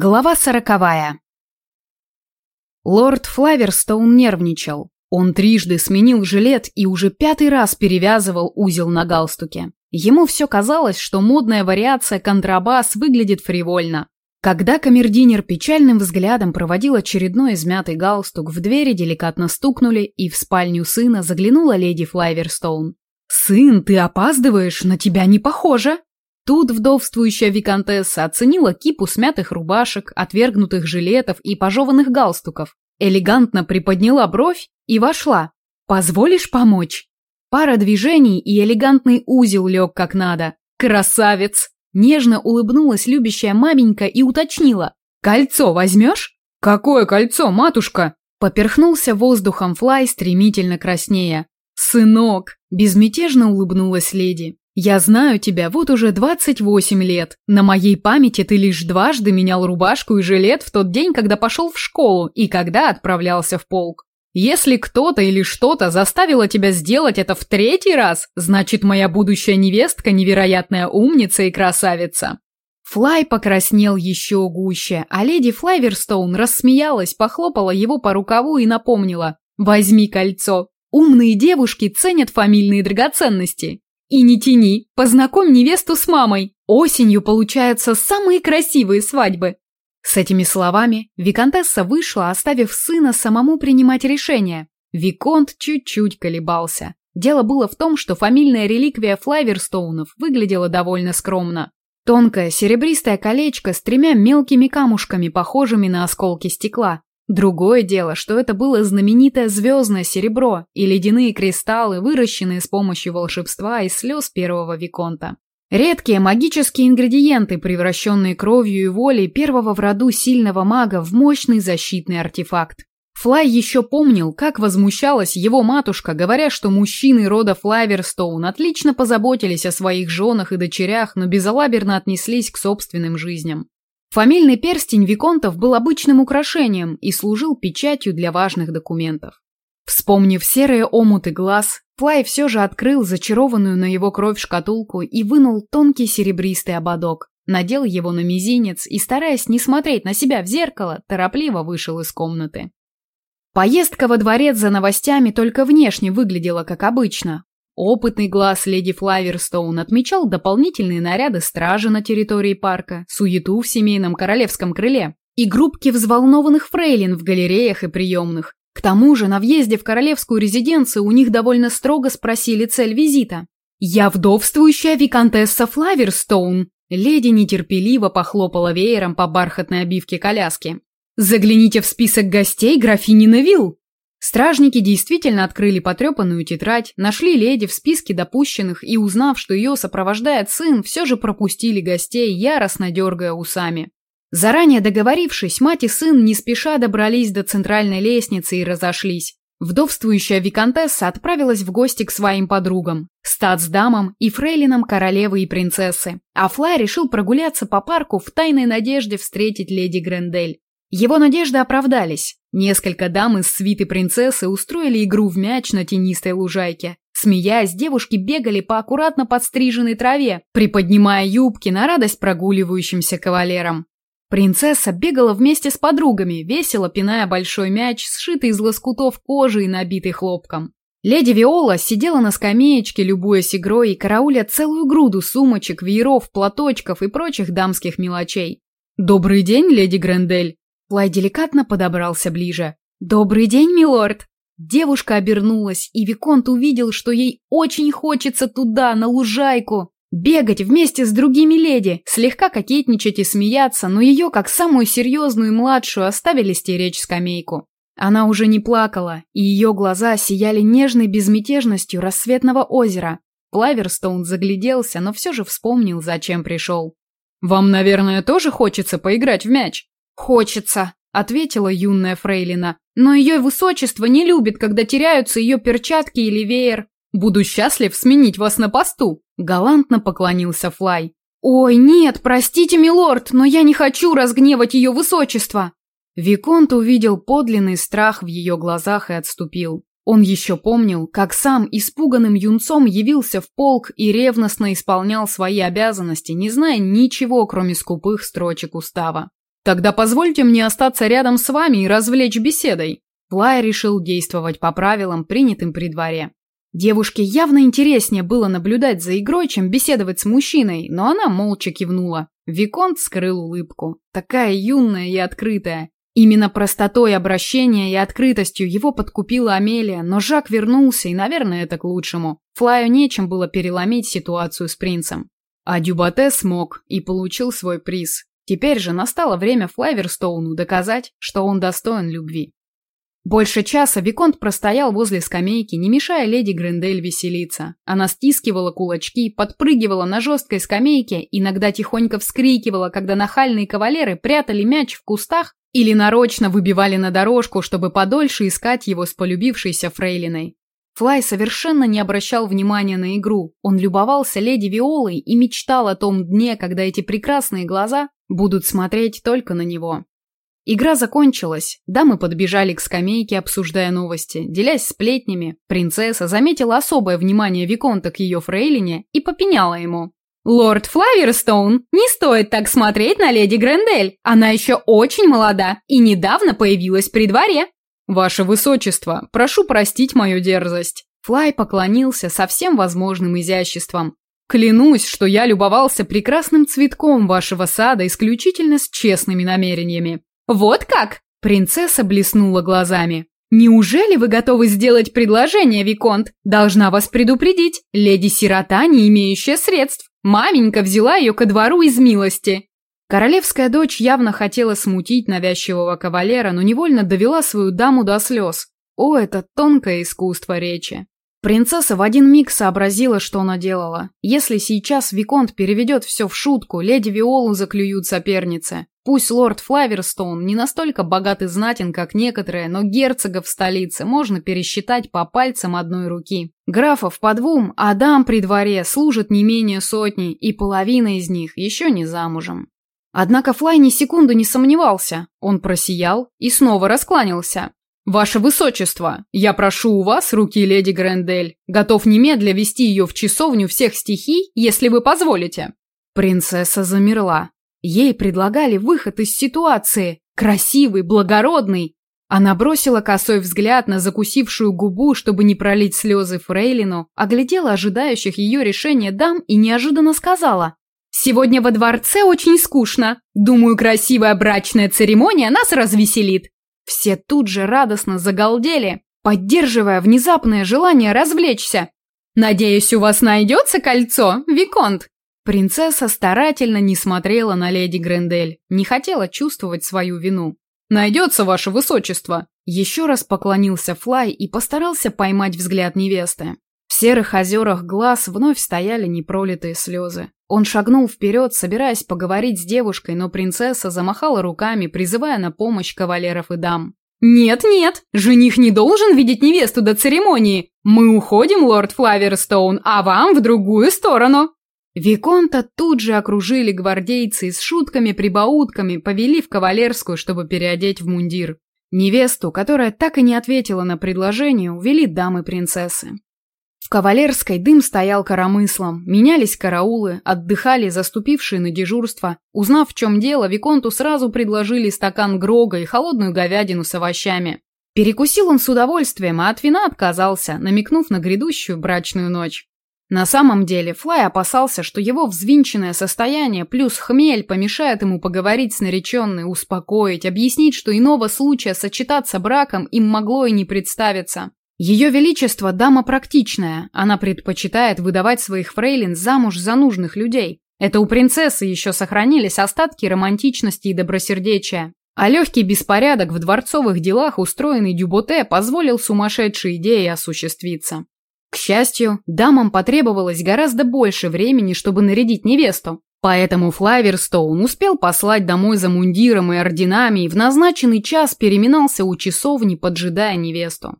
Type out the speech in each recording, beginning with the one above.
Глава сороковая. Лорд Флаверстоун нервничал. Он трижды сменил жилет и уже пятый раз перевязывал узел на галстуке. Ему все казалось, что модная вариация контрабас выглядит фривольно. Когда камердинер печальным взглядом проводил очередной измятый галстук, в двери деликатно стукнули, и в спальню сына заглянула леди Флаверстоун. «Сын, ты опаздываешь, на тебя не похоже!» Тут вдовствующая виконтесса оценила кипу смятых рубашек, отвергнутых жилетов и пожеванных галстуков, элегантно приподняла бровь и вошла. «Позволишь помочь?» Пара движений и элегантный узел лег как надо. «Красавец!» Нежно улыбнулась любящая маменька и уточнила. «Кольцо возьмешь?» «Какое кольцо, матушка?» Поперхнулся воздухом Флай, стремительно краснея. «Сынок!» – безмятежно улыбнулась леди. Я знаю тебя вот уже 28 лет. На моей памяти ты лишь дважды менял рубашку и жилет в тот день, когда пошел в школу и когда отправлялся в полк. Если кто-то или что-то заставило тебя сделать это в третий раз, значит, моя будущая невестка невероятная умница и красавица. Флай покраснел еще гуще, а леди Флайверстоун рассмеялась, похлопала его по рукаву и напомнила «Возьми кольцо. Умные девушки ценят фамильные драгоценности. И не тяни, познакомь невесту с мамой. Осенью получаются самые красивые свадьбы. С этими словами виконтесса вышла, оставив сына самому принимать решение. Виконт чуть-чуть колебался. Дело было в том, что фамильная реликвия Флайверстоунов выглядела довольно скромно. Тонкое серебристое колечко с тремя мелкими камушками, похожими на осколки стекла, Другое дело, что это было знаменитое звездное серебро и ледяные кристаллы, выращенные с помощью волшебства и слез первого Виконта. Редкие магические ингредиенты, превращенные кровью и волей первого в роду сильного мага в мощный защитный артефакт. Флай еще помнил, как возмущалась его матушка, говоря, что мужчины рода Флайверстоун отлично позаботились о своих женах и дочерях, но безалаберно отнеслись к собственным жизням. Фамильный перстень виконтов был обычным украшением и служил печатью для важных документов. Вспомнив серые омуты глаз, Флай все же открыл зачарованную на его кровь шкатулку и вынул тонкий серебристый ободок, надел его на мизинец и, стараясь не смотреть на себя в зеркало, торопливо вышел из комнаты. Поездка во дворец за новостями только внешне выглядела как обычно. Опытный глаз леди Флаверстоун отмечал дополнительные наряды стражи на территории парка, суету в семейном королевском крыле и группки взволнованных фрейлин в галереях и приемных. К тому же на въезде в королевскую резиденцию у них довольно строго спросили цель визита. «Я вдовствующая виконтесса Флаверстоун», леди нетерпеливо похлопала веером по бархатной обивке коляски. «Загляните в список гостей графини Невилл». Стражники действительно открыли потрепанную тетрадь, нашли леди в списке допущенных и, узнав, что ее сопровождает сын, все же пропустили гостей, яростно дергая усами. Заранее договорившись, мать и сын не спеша добрались до центральной лестницы и разошлись. Вдовствующая виконтесса отправилась в гости к своим подругам, статсдамам и фрейлинам королевы и принцессы, а Флай решил прогуляться по парку в тайной надежде встретить леди Грендель. Его надежды оправдались. Несколько дам из свиты принцессы устроили игру в мяч на тенистой лужайке. Смеясь, девушки бегали по аккуратно подстриженной траве, приподнимая юбки на радость прогуливающимся кавалерам. Принцесса бегала вместе с подругами, весело пиная большой мяч, сшитый из лоскутов кожи и набитый хлопком. Леди Виола сидела на скамеечке, любуясь игрой и карауля целую груду сумочек, вееров, платочков и прочих дамских мелочей. «Добрый день, леди Грендель!» Плай деликатно подобрался ближе. «Добрый день, милорд!» Девушка обернулась, и Виконт увидел, что ей очень хочется туда, на лужайку. Бегать вместе с другими леди, слегка кокетничать и смеяться, но ее, как самую серьезную и младшую, оставили стеречь скамейку. Она уже не плакала, и ее глаза сияли нежной безмятежностью рассветного озера. Плаверстоун загляделся, но все же вспомнил, зачем пришел. «Вам, наверное, тоже хочется поиграть в мяч?» «Хочется», — ответила юная фрейлина. «Но ее высочество не любит, когда теряются ее перчатки или веер». «Буду счастлив сменить вас на посту», — галантно поклонился Флай. «Ой, нет, простите, милорд, но я не хочу разгневать ее высочество!» Виконт увидел подлинный страх в ее глазах и отступил. Он еще помнил, как сам испуганным юнцом явился в полк и ревностно исполнял свои обязанности, не зная ничего, кроме скупых строчек устава. Тогда позвольте мне остаться рядом с вами и развлечь беседой. Флай решил действовать по правилам, принятым при дворе. Девушке явно интереснее было наблюдать за игрой, чем беседовать с мужчиной, но она молча кивнула. Виконт скрыл улыбку. Такая юная и открытая. Именно простотой обращения и открытостью его подкупила Амелия, но Жак вернулся, и, наверное, это к лучшему. Флаю нечем было переломить ситуацию с принцем. А Дюбате смог и получил свой приз. Теперь же настало время Флайверстоуну доказать, что он достоин любви. Больше часа Виконт простоял возле скамейки, не мешая леди Грендель веселиться. Она стискивала кулачки, подпрыгивала на жесткой скамейке, иногда тихонько вскрикивала, когда нахальные кавалеры прятали мяч в кустах или нарочно выбивали на дорожку, чтобы подольше искать его с полюбившейся фрейлиной. Флай совершенно не обращал внимания на игру. Он любовался леди Виолой и мечтал о том дне, когда эти прекрасные глаза будут смотреть только на него. Игра закончилась. Дамы подбежали к скамейке, обсуждая новости. Делясь сплетнями, принцесса заметила особое внимание Виконта к ее фрейлине и попеняла ему. «Лорд Флаверстоун, не стоит так смотреть на леди Грендель. Она еще очень молода и недавно появилась при дворе». «Ваше высочество, прошу простить мою дерзость». Флай поклонился со всем возможным изяществом. «Клянусь, что я любовался прекрасным цветком вашего сада исключительно с честными намерениями. «Вот как?» – принцесса блеснула глазами. «Неужели вы готовы сделать предложение, Виконт? Должна вас предупредить, леди-сирота, не имеющая средств. Маменька взяла ее ко двору из милости». Королевская дочь явно хотела смутить навязчивого кавалера, но невольно довела свою даму до слез. О, это тонкое искусство речи. Принцесса в один миг сообразила, что она делала. Если сейчас Виконт переведет все в шутку, леди Виолу заклюют соперницы. Пусть лорд Флаверстоун не настолько богат и знатен, как некоторые, но герцогов в столице можно пересчитать по пальцам одной руки. Графов по двум, а дам при дворе служат не менее сотни, и половина из них еще не замужем. Однако Флай ни секунды не сомневался. Он просиял и снова раскланялся. «Ваше Высочество, я прошу у вас руки леди Грендель. Готов немедля вести ее в часовню всех стихий, если вы позволите». Принцесса замерла. Ей предлагали выход из ситуации. Красивый, благородный. Она бросила косой взгляд на закусившую губу, чтобы не пролить слезы Фрейлину, оглядела ожидающих ее решения дам и неожиданно сказала. «Сегодня во дворце очень скучно. Думаю, красивая брачная церемония нас развеселит». Все тут же радостно загалдели, поддерживая внезапное желание развлечься. «Надеюсь, у вас найдется кольцо, Виконт?» Принцесса старательно не смотрела на леди Грендель, не хотела чувствовать свою вину. «Найдется, ваше высочество!» Еще раз поклонился Флай и постарался поймать взгляд невесты. В серых озерах глаз вновь стояли непролитые слезы. Он шагнул вперед, собираясь поговорить с девушкой, но принцесса замахала руками, призывая на помощь кавалеров и дам. «Нет-нет, жених не должен видеть невесту до церемонии. Мы уходим, лорд Флаверстоун, а вам в другую сторону!» Виконта тут же окружили гвардейцы с шутками-прибаутками повели в кавалерскую, чтобы переодеть в мундир. Невесту, которая так и не ответила на предложение, увели дамы-принцессы. В кавалерской дым стоял коромыслом, менялись караулы, отдыхали заступившие на дежурство. Узнав, в чем дело, Виконту сразу предложили стакан грога и холодную говядину с овощами. Перекусил он с удовольствием, а от вина отказался, намекнув на грядущую брачную ночь. На самом деле, Флай опасался, что его взвинченное состояние плюс хмель помешает ему поговорить с нареченной, успокоить, объяснить, что иного случая сочетаться браком им могло и не представиться. Ее Величество – дама практичная, она предпочитает выдавать своих фрейлин замуж за нужных людей. Это у принцессы еще сохранились остатки романтичности и добросердечия. А легкий беспорядок в дворцовых делах, устроенный Дюботе, позволил сумасшедшей идее осуществиться. К счастью, дамам потребовалось гораздо больше времени, чтобы нарядить невесту. Поэтому Флайверстоун успел послать домой за мундиром и орденами и в назначенный час переминался у часовни, поджидая невесту.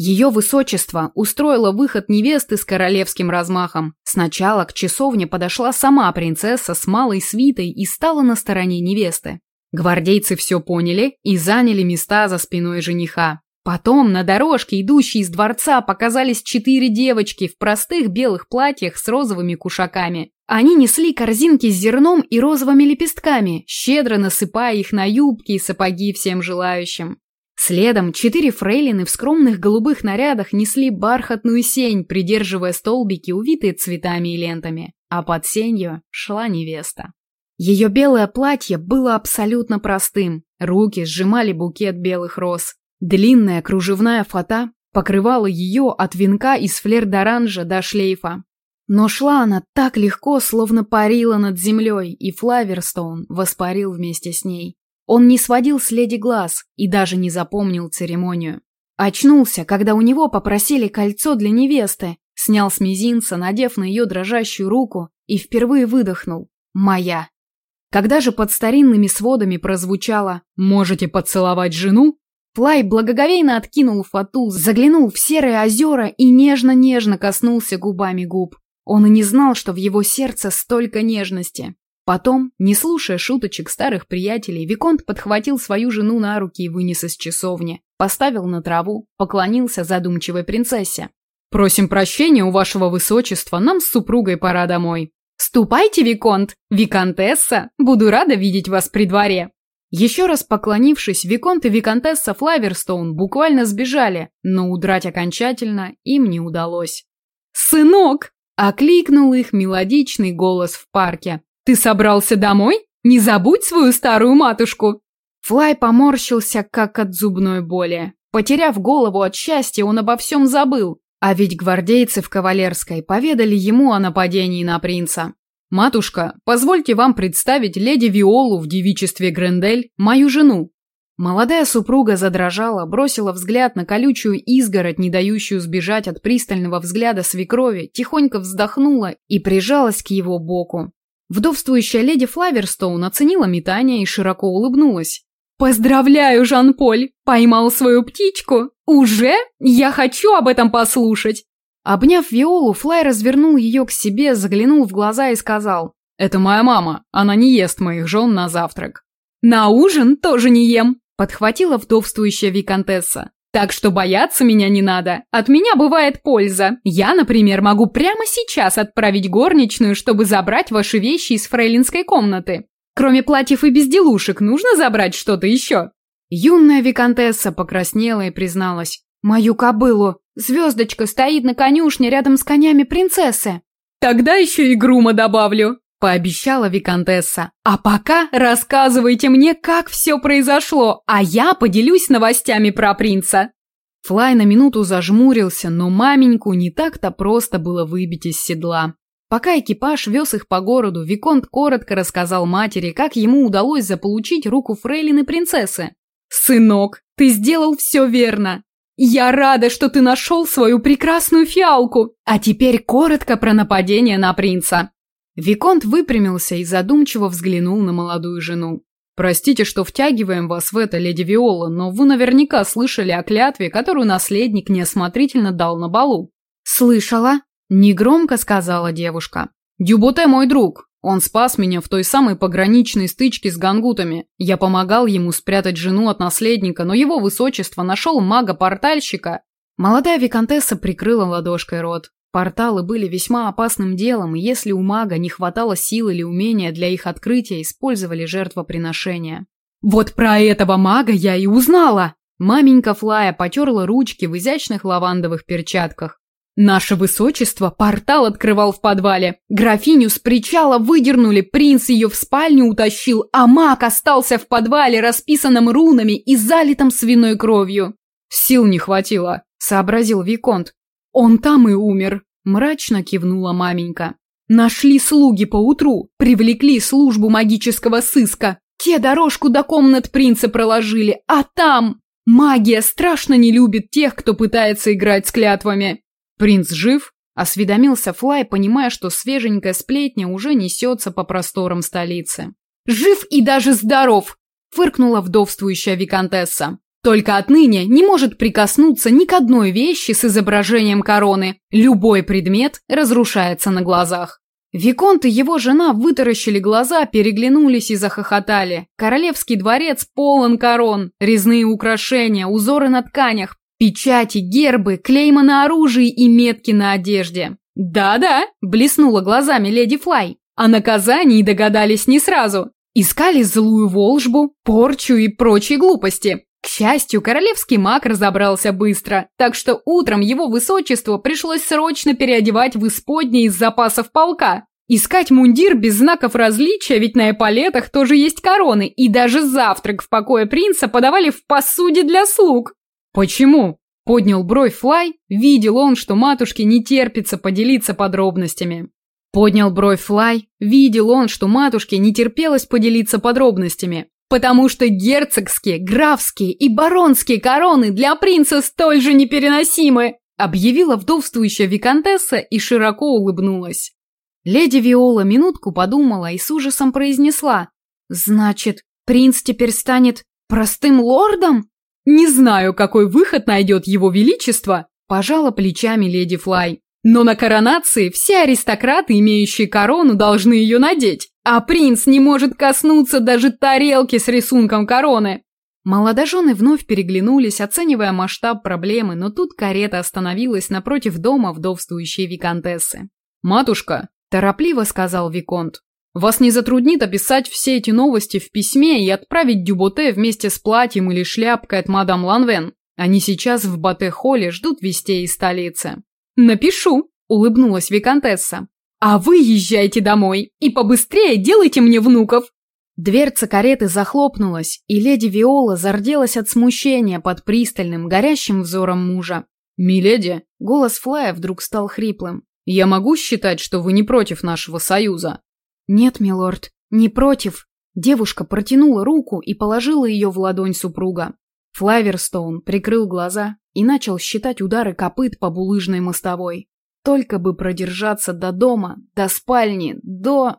Ее высочество устроило выход невесты с королевским размахом. Сначала к часовне подошла сама принцесса с малой свитой и стала на стороне невесты. Гвардейцы все поняли и заняли места за спиной жениха. Потом на дорожке, идущей из дворца, показались четыре девочки в простых белых платьях с розовыми кушаками. Они несли корзинки с зерном и розовыми лепестками, щедро насыпая их на юбки и сапоги всем желающим. Следом четыре фрейлины в скромных голубых нарядах несли бархатную сень, придерживая столбики, увитые цветами и лентами, а под сенью шла невеста. Ее белое платье было абсолютно простым, руки сжимали букет белых роз, Длинная кружевная фата покрывала ее от венка из флер-д'оранжа до шлейфа. Но шла она так легко, словно парила над землей, и Флаверстоун воспарил вместе с ней. Он не сводил с леди глаз и даже не запомнил церемонию. Очнулся, когда у него попросили кольцо для невесты, снял с мизинца, надев на ее дрожащую руку, и впервые выдохнул «Моя». Когда же под старинными сводами прозвучало «Можете поцеловать жену?», Флай благоговейно откинул фату, заглянул в серые озера и нежно-нежно коснулся губами губ. Он и не знал, что в его сердце столько нежности. Потом, не слушая шуточек старых приятелей, Виконт подхватил свою жену на руки и вынес из часовни, поставил на траву, поклонился задумчивой принцессе. «Просим прощения у вашего высочества, нам с супругой пора домой». «Ступайте, Виконт! Виконтесса! Буду рада видеть вас при дворе!» Еще раз поклонившись, Виконт и Виконтесса Флаверстоун буквально сбежали, но удрать окончательно им не удалось. «Сынок!» – окликнул их мелодичный голос в парке. «Ты собрался домой? Не забудь свою старую матушку!» Флай поморщился, как от зубной боли. Потеряв голову от счастья, он обо всем забыл. А ведь гвардейцы в Кавалерской поведали ему о нападении на принца. «Матушка, позвольте вам представить леди Виолу в девичестве Грендель, мою жену». Молодая супруга задрожала, бросила взгляд на колючую изгородь, не дающую сбежать от пристального взгляда свекрови, тихонько вздохнула и прижалась к его боку. Вдовствующая леди Флаверстоун оценила метание и широко улыбнулась. «Поздравляю, Жан-Поль! Поймал свою птичку! Уже? Я хочу об этом послушать! Обняв Виолу, Флай развернул ее к себе, заглянул в глаза и сказал. «Это моя мама. Она не ест моих жен на завтрак». «На ужин тоже не ем», – подхватила вдовствующая виконтесса. «Так что бояться меня не надо. От меня бывает польза. Я, например, могу прямо сейчас отправить горничную, чтобы забрать ваши вещи из фрейлинской комнаты. Кроме платьев и безделушек, нужно забрать что-то еще?» Юная виконтесса покраснела и призналась. «Мою кобылу. Звездочка стоит на конюшне рядом с конями принцессы. Тогда еще и грума добавлю, пообещала виконтесса. А пока рассказывайте мне, как все произошло, а я поделюсь новостями про принца. Флай на минуту зажмурился, но маменьку не так-то просто было выбить из седла. Пока экипаж вез их по городу, Виконт коротко рассказал матери, как ему удалось заполучить руку фрейлины принцессы. «Сынок, ты сделал все верно. «Я рада, что ты нашел свою прекрасную фиалку! А теперь коротко про нападение на принца!» Виконт выпрямился и задумчиво взглянул на молодую жену. «Простите, что втягиваем вас в это, леди Виола, но вы наверняка слышали о клятве, которую наследник неосмотрительно дал на балу». «Слышала?» – негромко сказала девушка. «Дюботе мой друг, он спас меня в той самой пограничной стычке с гангутами. Я помогал ему спрятать жену от наследника, но его высочество нашел мага-портальщика. Молодая виконтесса прикрыла ладошкой рот. Порталы были весьма опасным делом, и если у мага не хватало сил или умения для их открытия, использовали жертвоприношения. «Вот про этого мага я и узнала!» Маменька Флая потерла ручки в изящных лавандовых перчатках. Наше высочество портал открывал в подвале. Графиню с причала выдернули, принц ее в спальню утащил, а маг остался в подвале, расписанном рунами и залитым свиной кровью. Сил не хватило, сообразил Виконт. Он там и умер, мрачно кивнула маменька. Нашли слуги поутру, привлекли службу магического сыска. Те дорожку до комнат принца проложили, а там... Магия страшно не любит тех, кто пытается играть с клятвами. «Принц жив?» – осведомился Флай, понимая, что свеженькая сплетня уже несется по просторам столицы. «Жив и даже здоров!» – фыркнула вдовствующая виконтесса. «Только отныне не может прикоснуться ни к одной вещи с изображением короны. Любой предмет разрушается на глазах». Виконт и его жена вытаращили глаза, переглянулись и захохотали. Королевский дворец полон корон, резные украшения, узоры на тканях, печати, гербы, клейма на оружии и метки на одежде. «Да-да», – блеснула глазами леди Флай. О наказании догадались не сразу. Искали злую волжбу, порчу и прочие глупости. К счастью, королевский маг разобрался быстро, так что утром его высочество пришлось срочно переодевать в исподние из запасов полка. Искать мундир без знаков различия, ведь на эполетах тоже есть короны, и даже завтрак в покое принца подавали в посуде для слуг. «Почему?» – поднял бровь Флай, видел он, что матушке не терпится поделиться подробностями. Поднял бровь Флай, видел он, что матушке не терпелось поделиться подробностями. Потому что герцогские, графские и баронские короны для принца столь же непереносимы, объявила вдовствующая виконтесса и широко улыбнулась. Леди Виола минутку подумала и с ужасом произнесла. «Значит, принц теперь станет простым лордом?» «Не знаю, какой выход найдет его величество», – пожала плечами леди Флай. «Но на коронации все аристократы, имеющие корону, должны ее надеть а принц не может коснуться даже тарелки с рисунком короны. Молодожены вновь переглянулись, оценивая масштаб проблемы, но тут карета остановилась напротив дома вдовствующей виконтессы. «Матушка», – торопливо сказал Виконт, – «вас не затруднит описать все эти новости в письме и отправить Дюботе вместе с платьем или шляпкой от мадам Ланвен? Они сейчас в Бате-холле ждут вестей из столицы». «Напишу», – улыбнулась виконтесса. А вы езжайте домой и побыстрее делайте мне внуков. Дверца кареты захлопнулась, и леди Виола зарделась от смущения под пристальным, горящим взором мужа. «Миледи!» — голос Флая вдруг стал хриплым. «Я могу считать, что вы не против нашего союза?» «Нет, милорд, не против». Девушка протянула руку и положила ее в ладонь супруга. Флайверстоун прикрыл глаза и начал считать удары копыт по булыжной мостовой. Только бы продержаться до дома, до спальни, до...